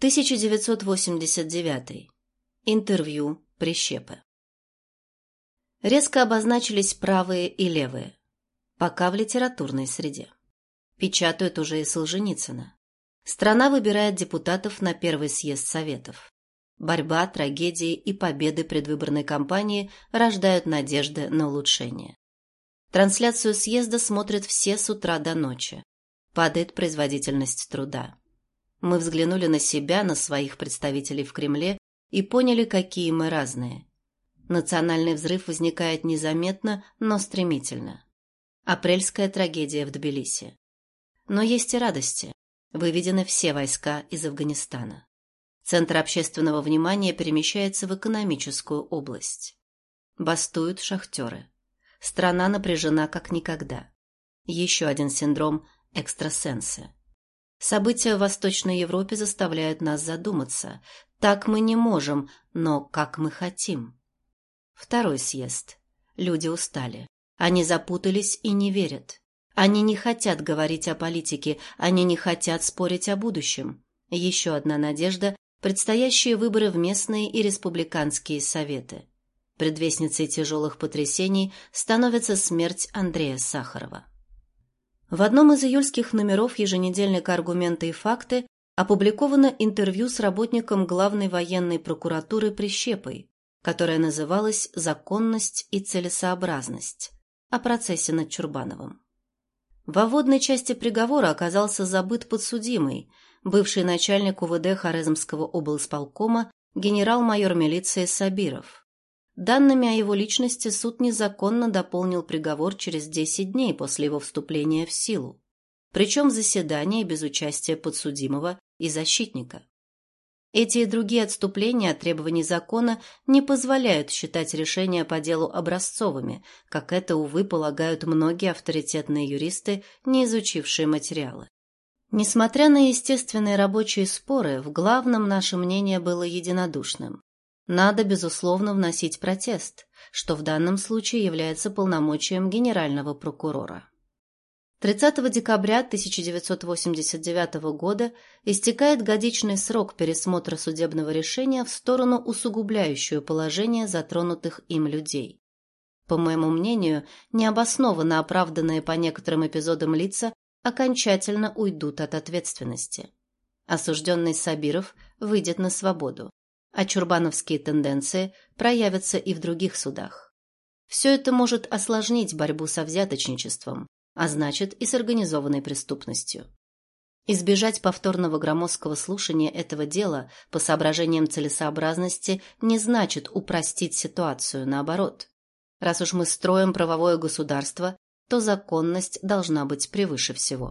1989. Интервью Прищепы. Резко обозначились правые и левые. Пока в литературной среде. Печатают уже и Солженицына. Страна выбирает депутатов на первый съезд Советов. Борьба, трагедии и победы предвыборной кампании рождают надежды на улучшение. Трансляцию съезда смотрят все с утра до ночи. Падает производительность труда. Мы взглянули на себя, на своих представителей в Кремле и поняли, какие мы разные. Национальный взрыв возникает незаметно, но стремительно. Апрельская трагедия в Тбилиси. Но есть и радости. Выведены все войска из Афганистана. Центр общественного внимания перемещается в экономическую область. Бастуют шахтеры. Страна напряжена как никогда. Еще один синдром экстрасенсы. События в Восточной Европе заставляют нас задуматься. Так мы не можем, но как мы хотим. Второй съезд. Люди устали. Они запутались и не верят. Они не хотят говорить о политике, они не хотят спорить о будущем. Еще одна надежда – предстоящие выборы в местные и республиканские советы. Предвестницей тяжелых потрясений становится смерть Андрея Сахарова. В одном из июльских номеров еженедельника «Аргументы и факты» опубликовано интервью с работником главной военной прокуратуры Прищепой, которое называлось «Законность и целесообразность» о процессе над Чурбановым. Во вводной части приговора оказался забыт подсудимый, бывший начальник УВД Хорезмского облсполкома генерал-майор милиции Сабиров. Данными о его личности суд незаконно дополнил приговор через 10 дней после его вступления в силу, причем в заседании без участия подсудимого и защитника. Эти и другие отступления от требований закона не позволяют считать решения по делу образцовыми, как это, увы, полагают многие авторитетные юристы, не изучившие материалы. Несмотря на естественные рабочие споры, в главном наше мнение было единодушным. Надо, безусловно, вносить протест, что в данном случае является полномочием генерального прокурора. 30 декабря 1989 года истекает годичный срок пересмотра судебного решения в сторону усугубляющую положение затронутых им людей. По моему мнению, необоснованно оправданные по некоторым эпизодам лица окончательно уйдут от ответственности. Осужденный Сабиров выйдет на свободу а чурбановские тенденции проявятся и в других судах. Все это может осложнить борьбу со взяточничеством, а значит и с организованной преступностью. Избежать повторного громоздкого слушания этого дела по соображениям целесообразности не значит упростить ситуацию, наоборот. Раз уж мы строим правовое государство, то законность должна быть превыше всего.